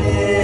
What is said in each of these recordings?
Yeah.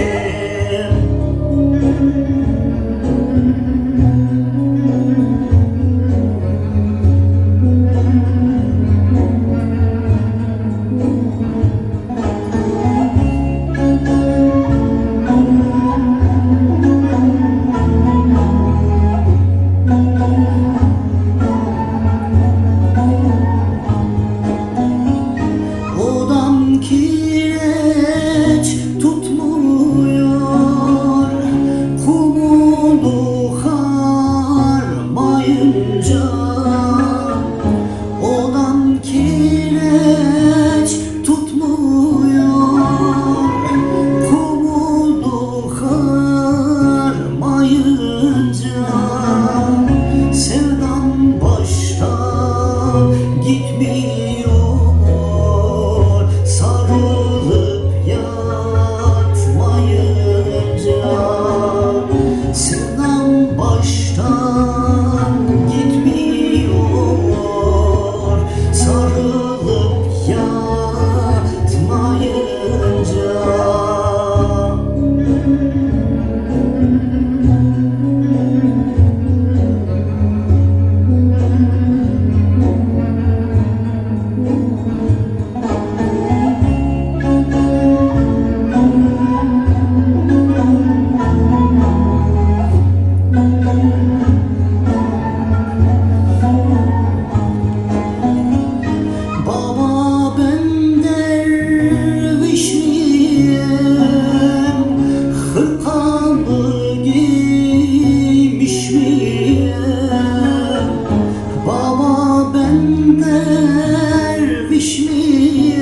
Baba ben derviş miyim?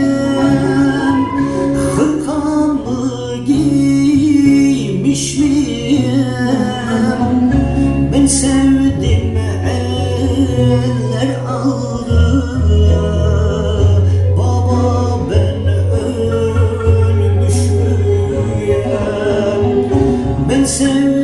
Hırkamı giymiş miyim? Ben sevdim eller aldı Baba ben ölmüş müyüm Ben sevdim